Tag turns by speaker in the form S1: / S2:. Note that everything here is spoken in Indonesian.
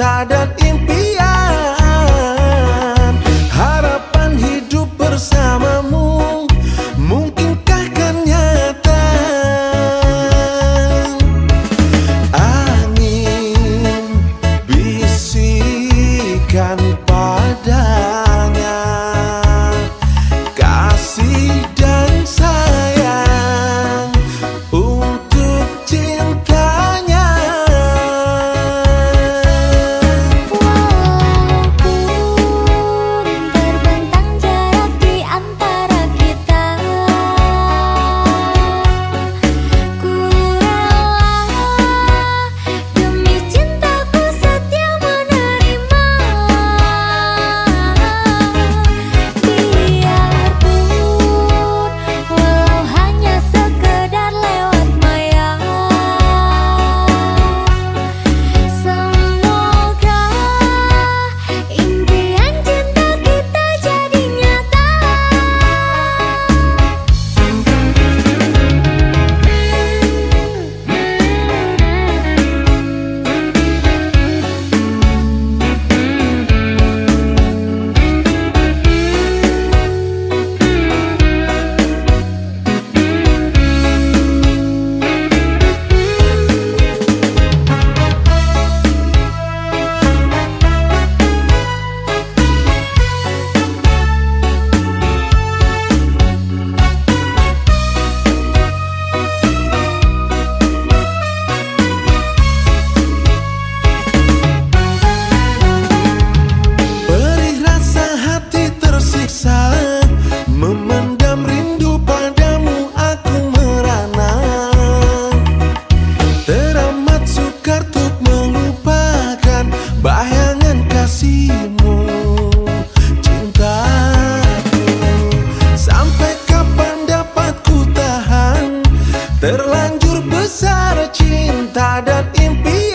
S1: cinta dan kasihmu cintaku. Sampai kapan dapatku tahan? Terlanjur besar cinta dan impian.